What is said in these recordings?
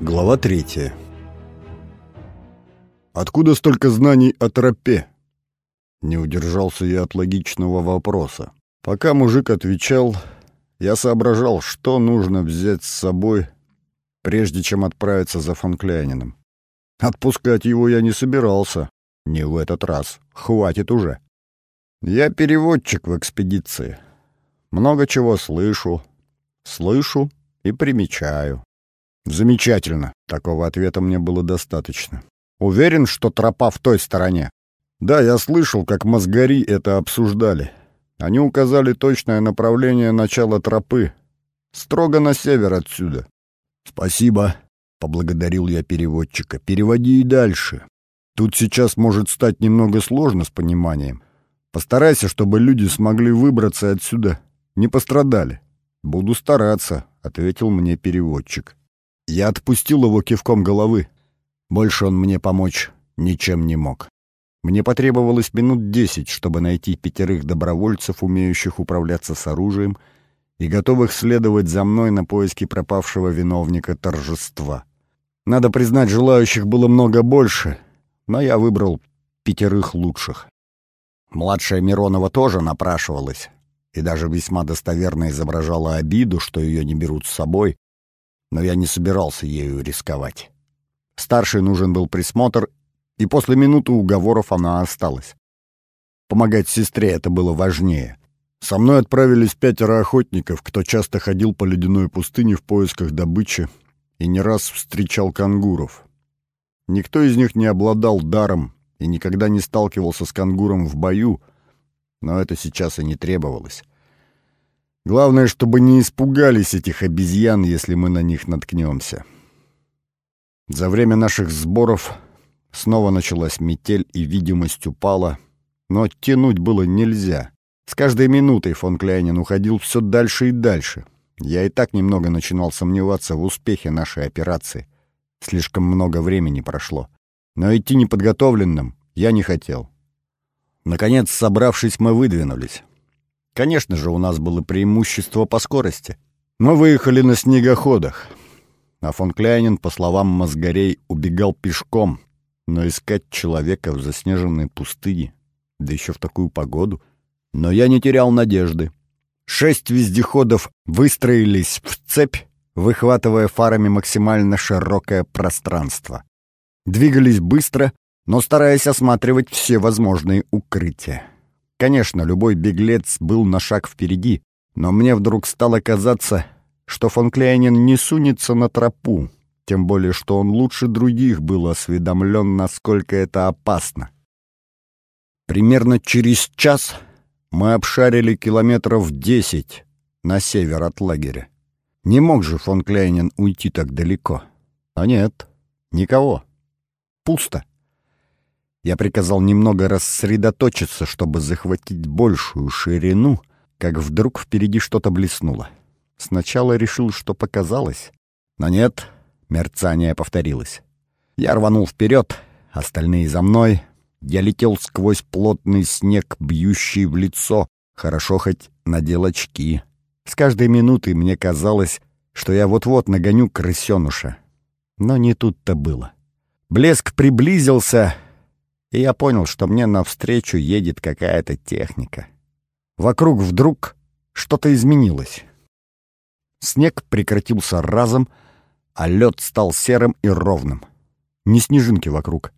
Глава третья. «Откуда столько знаний о тропе?» Не удержался я от логичного вопроса. Пока мужик отвечал, я соображал, что нужно взять с собой, прежде чем отправиться за фон Кляйнином. Отпускать его я не собирался. Не в этот раз. Хватит уже. Я переводчик в экспедиции. Много чего слышу. Слышу и примечаю. Замечательно. Такого ответа мне было достаточно. Уверен, что тропа в той стороне. Да, я слышал, как мозгари это обсуждали. Они указали точное направление начала тропы. Строго на север отсюда. Спасибо, поблагодарил я переводчика. Переводи и дальше. Тут сейчас может стать немного сложно с пониманием. Постарайся, чтобы люди смогли выбраться отсюда, не пострадали. Буду стараться, ответил мне переводчик. Я отпустил его кивком головы. Больше он мне помочь ничем не мог. Мне потребовалось минут десять, чтобы найти пятерых добровольцев, умеющих управляться с оружием и готовых следовать за мной на поиски пропавшего виновника торжества. Надо признать, желающих было много больше, но я выбрал пятерых лучших. Младшая Миронова тоже напрашивалась и даже весьма достоверно изображала обиду, что ее не берут с собой, но я не собирался ею рисковать. Старшей нужен был присмотр, и после минуты уговоров она осталась. Помогать сестре это было важнее. Со мной отправились пятеро охотников, кто часто ходил по ледяной пустыне в поисках добычи и не раз встречал кангуров. Никто из них не обладал даром и никогда не сталкивался с кангуром в бою, но это сейчас и не требовалось. Главное, чтобы не испугались этих обезьян, если мы на них наткнемся. За время наших сборов снова началась метель, и видимость упала, но тянуть было нельзя. С каждой минутой фон Кляйнин уходил все дальше и дальше. Я и так немного начинал сомневаться в успехе нашей операции. Слишком много времени прошло. Но идти неподготовленным я не хотел. Наконец, собравшись, мы выдвинулись. Конечно же, у нас было преимущество по скорости. Мы выехали на снегоходах. А фон Кляйнин, по словам мозгарей, убегал пешком. Но искать человека в заснеженной пустыне, да еще в такую погоду. Но я не терял надежды. Шесть вездеходов выстроились в цепь, выхватывая фарами максимально широкое пространство. Двигались быстро, но стараясь осматривать все возможные укрытия. Конечно, любой беглец был на шаг впереди, но мне вдруг стало казаться, что фон Кляйнин не сунется на тропу, тем более что он лучше других был осведомлен, насколько это опасно. Примерно через час мы обшарили километров десять на север от лагеря. Не мог же фон Кляйнин уйти так далеко. А нет, никого. Пусто. Я приказал немного рассредоточиться, чтобы захватить большую ширину, как вдруг впереди что-то блеснуло. Сначала решил, что показалось, но нет, мерцание повторилось. Я рванул вперед, остальные за мной. Я летел сквозь плотный снег, бьющий в лицо. Хорошо хоть надел очки. С каждой минутой мне казалось, что я вот-вот нагоню крысенуша. Но не тут-то было. Блеск приблизился, и я понял, что мне навстречу едет какая-то техника. Вокруг вдруг что-то изменилось. Снег прекратился разом, а лед стал серым и ровным. Ни снежинки вокруг.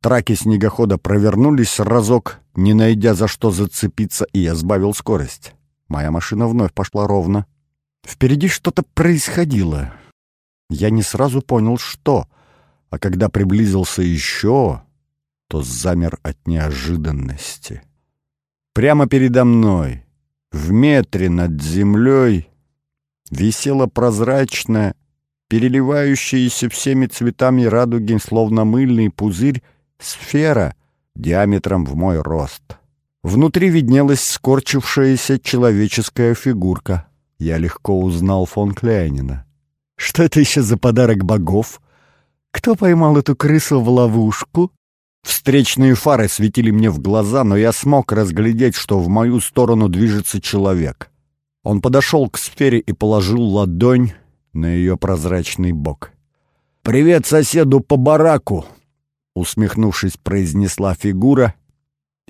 Траки снегохода провернулись разок, не найдя за что зацепиться, и я сбавил скорость. Моя машина вновь пошла ровно. Впереди что-то происходило. Я не сразу понял, что. А когда приблизился еще, то замер от неожиданности. Прямо передо мной, в метре над землей, висела прозрачная, переливающаяся всеми цветами радуги, словно мыльный пузырь, сфера диаметром в мой рост. Внутри виднелась скорчившаяся человеческая фигурка. Я легко узнал фон Кляйнина. Что это еще за подарок богов? Кто поймал эту крысу в ловушку? Встречные фары светили мне в глаза, но я смог разглядеть, что в мою сторону движется человек. Он подошел к сфере и положил ладонь на ее прозрачный бок. «Привет соседу по бараку!» — усмехнувшись, произнесла фигура,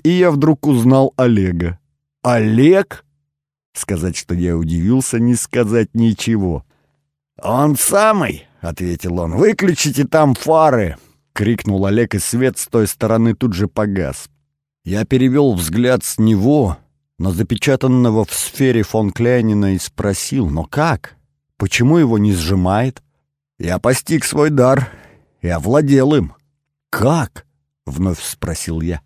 и я вдруг узнал Олега. «Олег?» Сказать, что я удивился, не сказать ничего. «Он самый!» — ответил он. «Выключите там фары!» — крикнул Олег, и свет с той стороны тут же погас. Я перевел взгляд с него на запечатанного в сфере фон Кляйнина и спросил, «Но как? Почему его не сжимает?» Я постиг свой дар и овладел им. «Как?» — вновь спросил я.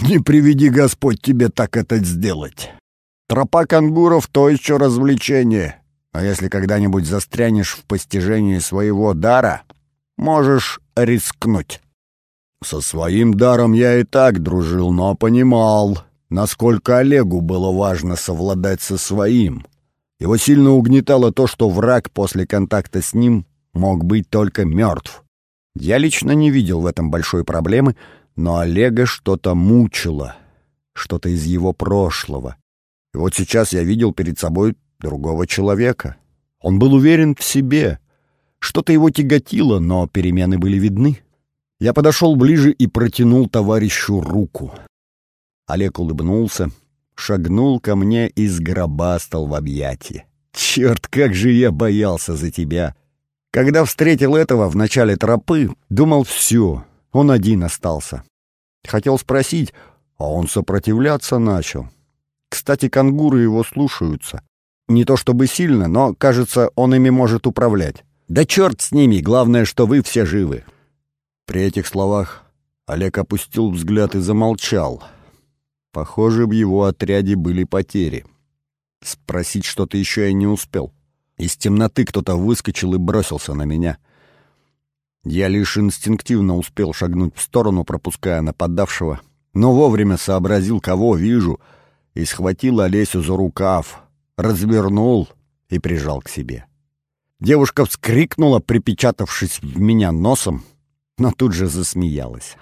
«Не приведи Господь тебе так это сделать. Тропа кангуров — то еще развлечение. А если когда-нибудь застрянешь в постижении своего дара, можешь рискнуть». Со своим даром я и так дружил, но понимал, насколько Олегу было важно совладать со своим. Его сильно угнетало то, что враг после контакта с ним мог быть только мертв. Я лично не видел в этом большой проблемы, но Олега что-то мучило, что-то из его прошлого. И вот сейчас я видел перед собой другого человека. Он был уверен в себе. Что-то его тяготило, но перемены были видны. Я подошел ближе и протянул товарищу руку. Олег улыбнулся, шагнул ко мне и сгробастал в объятии. «Черт, как же я боялся за тебя!» Когда встретил этого в начале тропы, думал, все, он один остался. Хотел спросить, а он сопротивляться начал. Кстати, кангуры его слушаются. Не то чтобы сильно, но, кажется, он ими может управлять. Да черт с ними, главное, что вы все живы. При этих словах Олег опустил взгляд и замолчал. Похоже, в его отряде были потери. Спросить что-то еще я не успел. Из темноты кто-то выскочил и бросился на меня. Я лишь инстинктивно успел шагнуть в сторону, пропуская нападавшего, но вовремя сообразил, кого вижу, и схватил Олесю за рукав, развернул и прижал к себе. Девушка вскрикнула, припечатавшись в меня носом, но тут же засмеялась.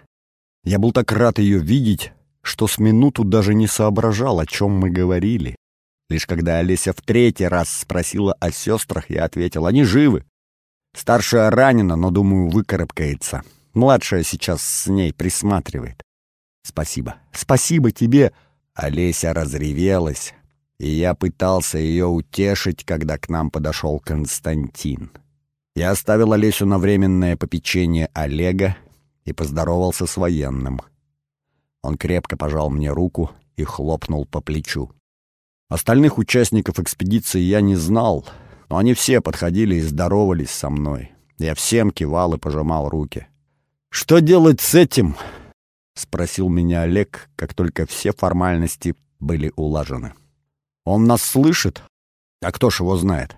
Я был так рад ее видеть, что с минуту даже не соображал, о чем мы говорили. Лишь когда Олеся в третий раз спросила о сестрах, я ответил, они живы. Старшая ранена, но, думаю, выкарабкается. Младшая сейчас с ней присматривает. Спасибо. Спасибо тебе. Олеся разревелась, и я пытался ее утешить, когда к нам подошел Константин. Я оставил Олесю на временное попечение Олега и поздоровался с военным. Он крепко пожал мне руку и хлопнул по плечу. Остальных участников экспедиции я не знал, но они все подходили и здоровались со мной. Я всем кивал и пожимал руки. «Что делать с этим?» — спросил меня Олег, как только все формальности были улажены. «Он нас слышит? А кто ж его знает?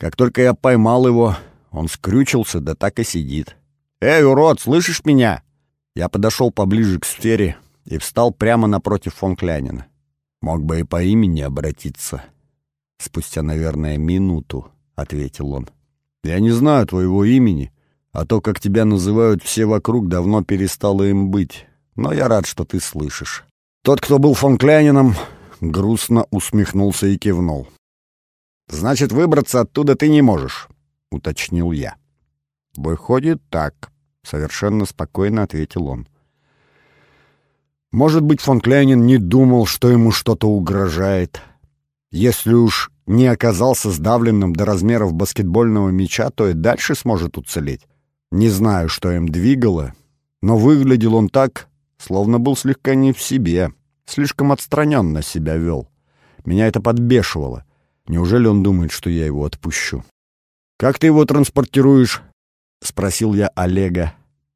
Как только я поймал его, он скрючился, да так и сидит. «Эй, урод, слышишь меня?» Я подошел поближе к сфере и встал прямо напротив фон Клянина. Мог бы и по имени обратиться. Спустя, наверное, минуту, — ответил он. Я не знаю твоего имени, а то, как тебя называют все вокруг, давно перестало им быть. Но я рад, что ты слышишь. Тот, кто был фон Клянином, грустно усмехнулся и кивнул. «Значит, выбраться оттуда ты не можешь», — уточнил я. «Выходит так», — совершенно спокойно ответил он. Может быть, фон Кляйнин не думал, что ему что-то угрожает. Если уж не оказался сдавленным до размеров баскетбольного мяча, то и дальше сможет уцелеть. Не знаю, что им двигало, но выглядел он так, словно был слегка не в себе, слишком отстраненно себя вел. Меня это подбешивало. Неужели он думает, что я его отпущу? «Как ты его транспортируешь?» — спросил я Олега.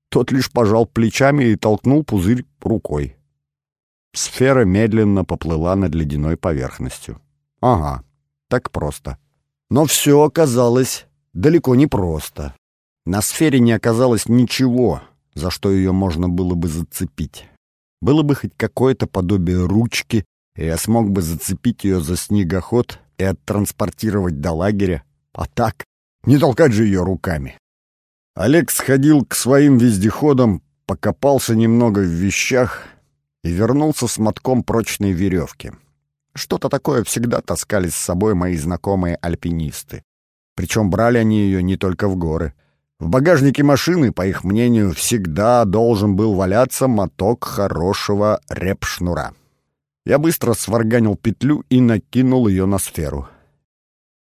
Тот лишь пожал плечами и толкнул пузырь рукой. Сфера медленно поплыла над ледяной поверхностью. Ага, так просто. Но все оказалось далеко не просто. На сфере не оказалось ничего, за что ее можно было бы зацепить. Было бы хоть какое-то подобие ручки, и я смог бы зацепить ее за снегоход и оттранспортировать до лагеря. А так, не толкать же ее руками. Олег сходил к своим вездеходам, покопался немного в вещах и вернулся с мотком прочной веревки. Что-то такое всегда таскали с собой мои знакомые альпинисты. Причем брали они ее не только в горы. В багажнике машины, по их мнению, всегда должен был валяться моток хорошего репшнура. Я быстро сварганил петлю и накинул ее на сферу.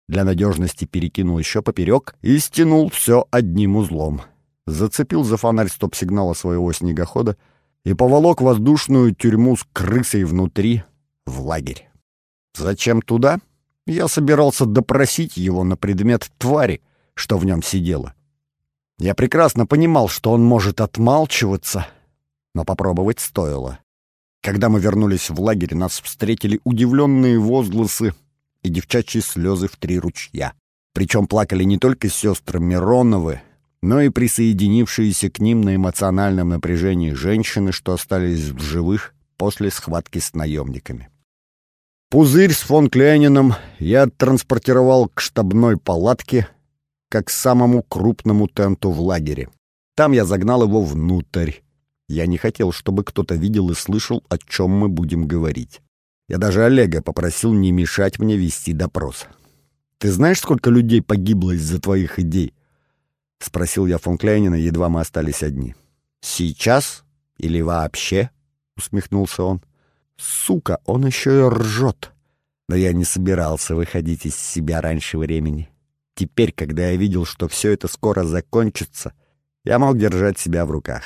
Для надежности перекинул еще поперек и стянул все одним узлом. Зацепил за фонарь стоп-сигнала своего снегохода и поволок воздушную тюрьму с крысой внутри в лагерь. Зачем туда? Я собирался допросить его на предмет твари, что в нем сидела. Я прекрасно понимал, что он может отмалчиваться, но попробовать стоило. Когда мы вернулись в лагерь, нас встретили удивленные возгласы и девчачьи слезы в три ручья. Причем плакали не только сестры Мироновы, но и присоединившиеся к ним на эмоциональном напряжении женщины, что остались в живых после схватки с наемниками. Пузырь с фон Клянином я транспортировал к штабной палатке, как к самому крупному тенту в лагере. Там я загнал его внутрь, я не хотел, чтобы кто-то видел и слышал, о чем мы будем говорить. Я даже Олега попросил не мешать мне вести допрос. «Ты знаешь, сколько людей погибло из-за твоих идей?» — спросил я фон Кляйнина, едва мы остались одни. «Сейчас? Или вообще?» — усмехнулся он. «Сука, он еще и ржет!» Но я не собирался выходить из себя раньше времени. Теперь, когда я видел, что все это скоро закончится, я мог держать себя в руках.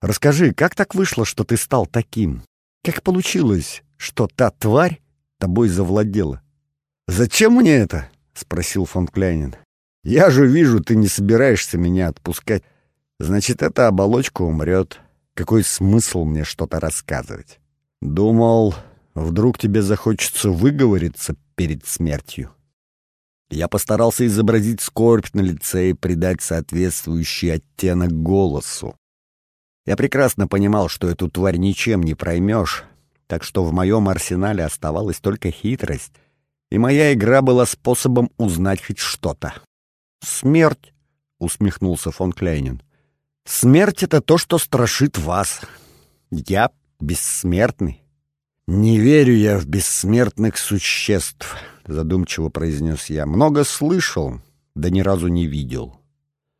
Расскажи, как так вышло, что ты стал таким? Как получилось, что та тварь тобой завладела? Зачем мне это? спросил фон Кляйнин. Я же вижу, ты не собираешься меня отпускать. Значит, эта оболочка умрет. Какой смысл мне что-то рассказывать? Думал, вдруг тебе захочется выговориться перед смертью. Я постарался изобразить скорбь на лице и придать соответствующий оттенок голосу. Я прекрасно понимал, что эту тварь ничем не проймешь, так что в моем арсенале оставалась только хитрость, и моя игра была способом узнать хоть что-то. «Смерть!» — усмехнулся фон Кляйнин. «Смерть — это то, что страшит вас. Я бессмертный». «Не верю я в бессмертных существ», — задумчиво произнес я. «Много слышал, да ни разу не видел».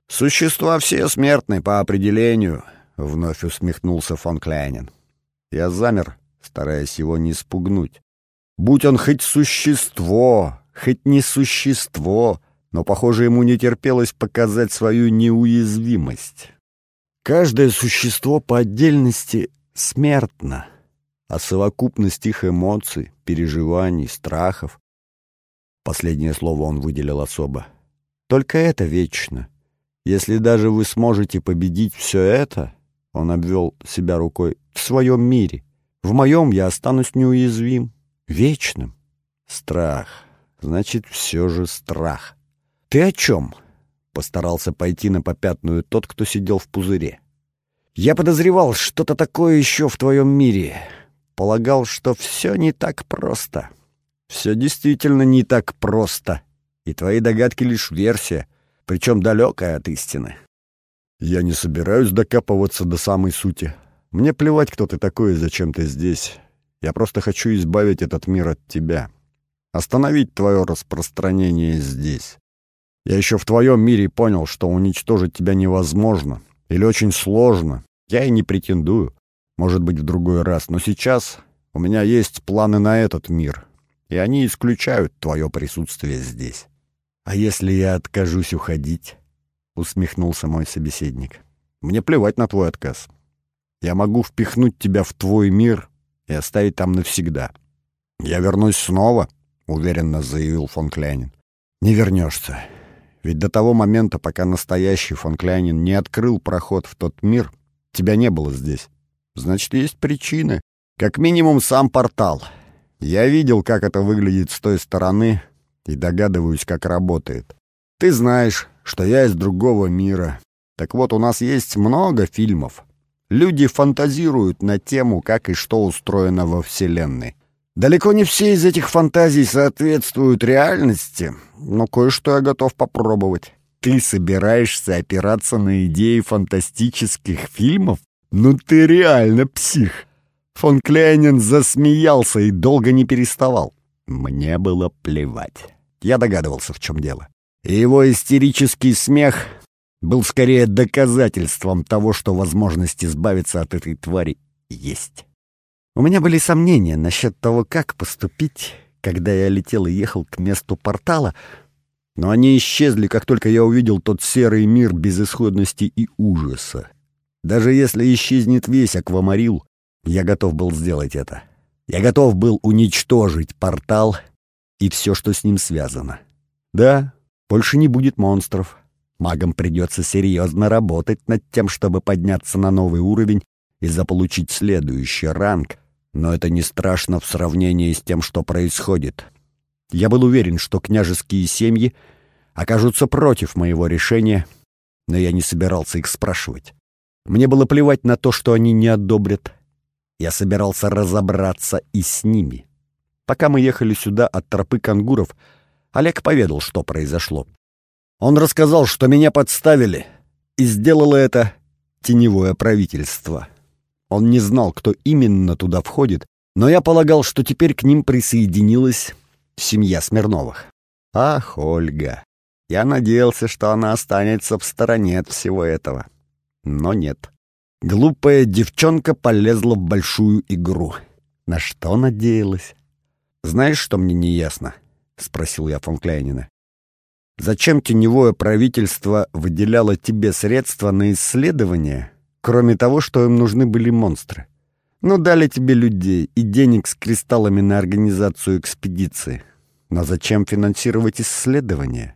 «Существа все смертны по определению», — вновь усмехнулся фон Кляйнин. Я замер, стараясь его не спугнуть. Будь он хоть существо, хоть не существо, но, похоже, ему не терпелось показать свою неуязвимость. Каждое существо по отдельности смертно, а совокупность их эмоций, переживаний, страхов — последнее слово он выделил особо — только это вечно. Если даже вы сможете победить все это — он обвел себя рукой. «В своем мире. В моем я останусь неуязвим. Вечным. Страх. Значит, все же страх. Ты о чем?» Постарался пойти на попятную тот, кто сидел в пузыре. «Я подозревал что-то такое еще в твоем мире. Полагал, что все не так просто. Все действительно не так просто. И твои догадки лишь версия, причем далекая от истины. Я не собираюсь докапываться до самой сути. Мне плевать, кто ты такой и зачем ты здесь. Я просто хочу избавить этот мир от тебя. Остановить твое распространение здесь. Я еще в твоем мире понял, что уничтожить тебя невозможно или очень сложно. Я и не претендую. Может быть, в другой раз. Но сейчас у меня есть планы на этот мир, и они исключают твое присутствие здесь. А если я откажусь уходить? — усмехнулся мой собеседник. «Мне плевать на твой отказ. Я могу впихнуть тебя в твой мир и оставить там навсегда. Я вернусь снова», — уверенно заявил фон Кляйнин. «Не вернешься. Ведь до того момента, пока настоящий фон Кляйнин не открыл проход в тот мир, тебя не было здесь. Значит, есть причины. Как минимум сам портал. Я видел, как это выглядит с той стороны, и догадываюсь, как работает. Ты знаешь, что я из другого мира. Так вот, у нас есть много фильмов. Люди фантазируют на тему, как и что устроено во Вселенной. Далеко не все из этих фантазий соответствуют реальности, но кое-что я готов попробовать. Ты собираешься опираться на идеи фантастических фильмов? Ну ты реально псих. Фон Кляйнин засмеялся и долго не переставал. Мне было плевать. Я догадывался, в чем дело и его истерический смех был скорее доказательством того, что возможность избавиться от этой твари есть. У меня были сомнения насчет того, как поступить, когда я летел и ехал к месту портала, но они исчезли, как только я увидел тот серый мир безысходности и ужаса. Даже если исчезнет весь аквамарил, я готов был сделать это. Я готов был уничтожить портал и все, что с ним связано. Да, больше не будет монстров. Магам придется серьезно работать над тем, чтобы подняться на новый уровень и заполучить следующий ранг, но это не страшно в сравнении с тем, что происходит. Я был уверен, что княжеские семьи окажутся против моего решения, но я не собирался их спрашивать. Мне было плевать на то, что они не одобрят. Я собирался разобраться и с ними. Пока мы ехали сюда от тропы кангуров, Олег поведал, что произошло. Он рассказал, что меня подставили, и сделало это теневое правительство. Он не знал, кто именно туда входит, но я полагал, что теперь к ним присоединилась семья Смирновых. Ах, Ольга! Я надеялся, что она останется в стороне от всего этого. Но нет. Глупая девчонка полезла в большую игру. На что надеялась? «Знаешь, что мне не ясно?» — спросил я фон Кляйнина. «Зачем теневое правительство выделяло тебе средства на исследования, кроме того, что им нужны были монстры. Ну, дали тебе людей и денег с кристаллами на организацию экспедиции. Но зачем финансировать исследования?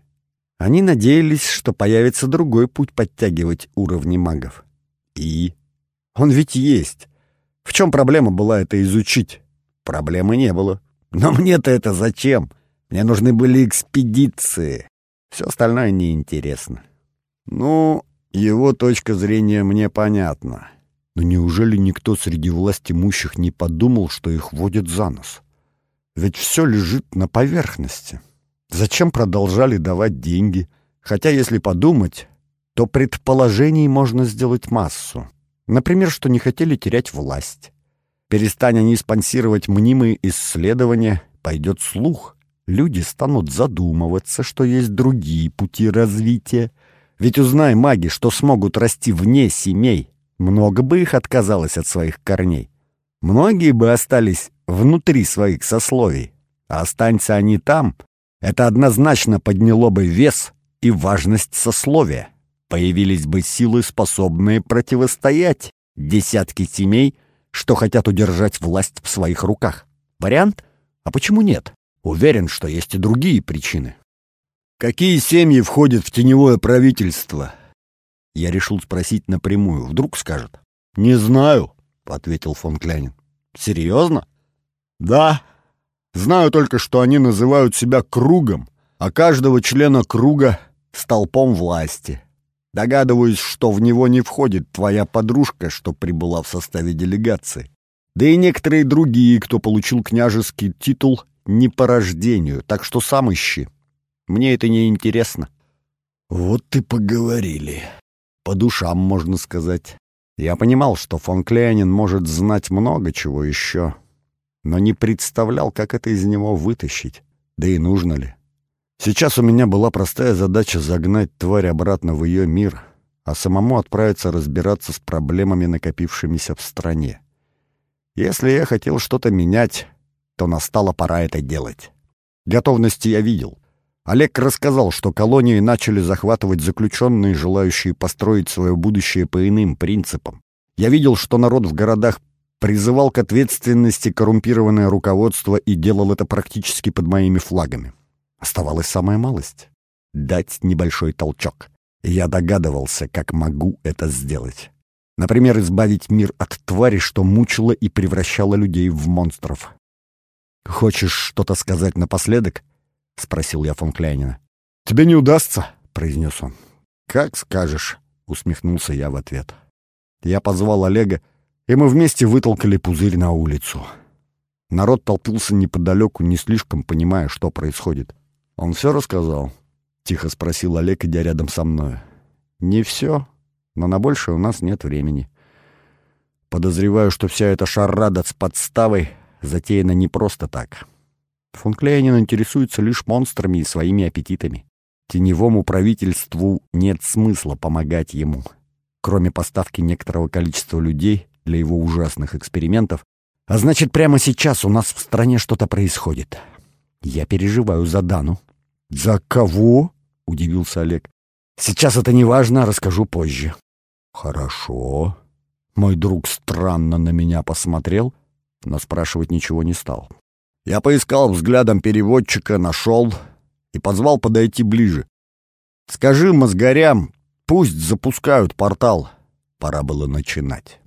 Они надеялись, что появится другой путь подтягивать уровни магов. И? Он ведь есть. В чем проблема была это изучить? Проблемы не было. Но мне-то это зачем? Мне нужны были экспедиции. Все остальное неинтересно. Ну, его точка зрения мне понятна. Но неужели никто среди власть имущих не подумал, что их водят за нос? Ведь все лежит на поверхности. Зачем продолжали давать деньги? Хотя, если подумать, то предположений можно сделать массу. Например, что не хотели терять власть. Перестань они спонсировать мнимые исследования, пойдет слух. Люди станут задумываться, что есть другие пути развития — ведь узнай маги, что смогут расти вне семей, много бы их отказалось от своих корней. Многие бы остались внутри своих сословий, а останься они там, это однозначно подняло бы вес и важность сословия. Появились бы силы, способные противостоять десятки семей, что хотят удержать власть в своих руках. Вариант? А почему нет? Уверен, что есть и другие причины. Какие семьи входят в теневое правительство? Я решил спросить напрямую. Вдруг скажет. Не знаю, ответил фон Клянин. Серьезно? Да. Знаю только, что они называют себя кругом, а каждого члена круга столпом власти. Догадываюсь, что в него не входит твоя подружка, что прибыла в составе делегации. Да и некоторые другие, кто получил княжеский титул не по рождению, так что сам ищи. Мне это не интересно. Вот ты поговорили. По душам, можно сказать. Я понимал, что фон Кляйнин может знать много чего еще, но не представлял, как это из него вытащить. Да и нужно ли. Сейчас у меня была простая задача загнать тварь обратно в ее мир, а самому отправиться разбираться с проблемами, накопившимися в стране. Если я хотел что-то менять, то настала пора это делать. Готовности я видел. Олег рассказал, что колонии начали захватывать заключенные, желающие построить свое будущее по иным принципам. Я видел, что народ в городах призывал к ответственности коррумпированное руководство и делал это практически под моими флагами. Оставалась самая малость — дать небольшой толчок. Я догадывался, как могу это сделать. Например, избавить мир от твари, что мучила и превращала людей в монстров. «Хочешь что-то сказать напоследок?» — спросил я фон Кляйнина. «Тебе не удастся», — произнес он. «Как скажешь», — усмехнулся я в ответ. Я позвал Олега, и мы вместе вытолкали пузырь на улицу. Народ толпился неподалеку, не слишком понимая, что происходит. «Он все рассказал?» — тихо спросил Олег, идя рядом со мной. «Не все, но на больше у нас нет времени. Подозреваю, что вся эта шарада с подставой затеяна не просто так». Фон интересуется лишь монстрами и своими аппетитами. Теневому правительству нет смысла помогать ему. Кроме поставки некоторого количества людей для его ужасных экспериментов, а значит, прямо сейчас у нас в стране что-то происходит. Я переживаю за Дану. «За кого?» — удивился Олег. «Сейчас это не важно, расскажу позже». «Хорошо». Мой друг странно на меня посмотрел, но спрашивать ничего не стал. Я поискал взглядом переводчика, нашел и позвал подойти ближе. «Скажи мозгорям, пусть запускают портал». Пора было начинать.